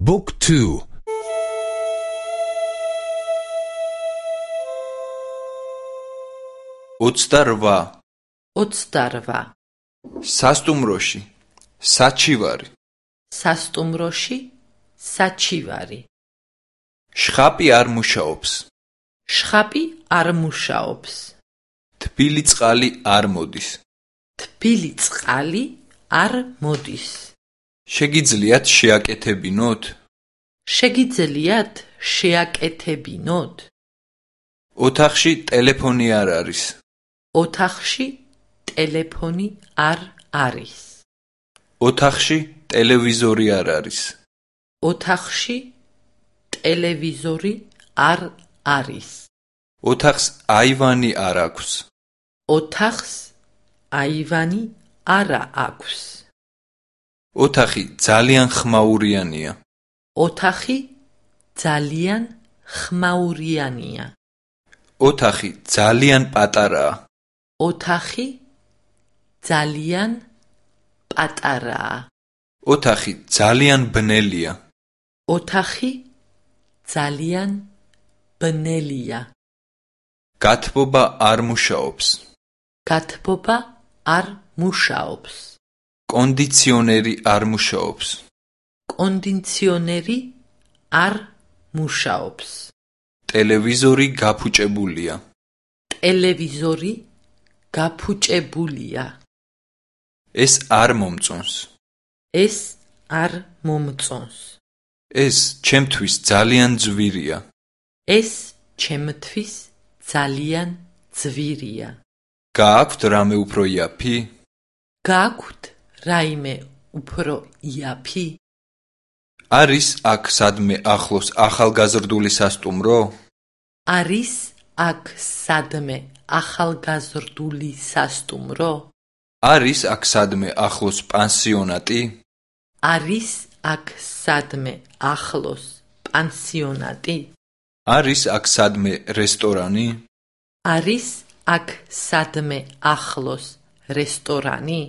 Book 2 28 28 სასტუმროში საჩივარი სასტუმროში საჩივარი შხაპი არ მუშაობს შხაპი არ მუშაობს თბილი წყალი არ მოდის თბილი წყალი არ მოდის შეგიძლიათ შეაკეთებინოთ. შეგიძლიათ შეაკეთებინოთ. ოთახში ტელეფონი არ არის. ოთახში ტელეფონი არ არის. ოთახში ტელევიზორი არ არის. ოთახში ტელევიზორი არ არის. ოთახს აივანი არ აქვს. ოთახს აივანი არა აქვს ოთახი ძალიან ხმაურიანია. ოთახი ძალიან ხმაურიანია. ოთახი ძალიან პატარაა. ოთახი ძალიან პატარაა. ოთახი ძალიან ბნელია. ოთახი ძალიან ბნელია. გათბობა არ მუშაობს. გათბობა არ მუშაობს კონდიციონერი არ მუშაობს. კონდიციონერი არ მუშაობს. ტელევიზორი გაფუჭებულია. ტელევიზორი გაფუჭებულია. ეს არ მომწონს. ეს არ მომწონს. ეს ჩემთვის ძალიან ძვირია. ეს ჩემთვის ძალიან ძვირია. გააქვთ რამე უფრო იაფი? გაქვთ რაიმე უფრო იაფი? არის აქ სადმე ახლოს ახალგაზრდული სასტუმრო? არის აქ სადმე ახალგაზრდული სასტუმრო? არის აქ სადმე ახლოს პანსიონატი? არის აქ სადმე ახლოს პანსიონატი? არის აქ სადმე რესტორანი? არის აქ სადმე ახლოს რესტორანი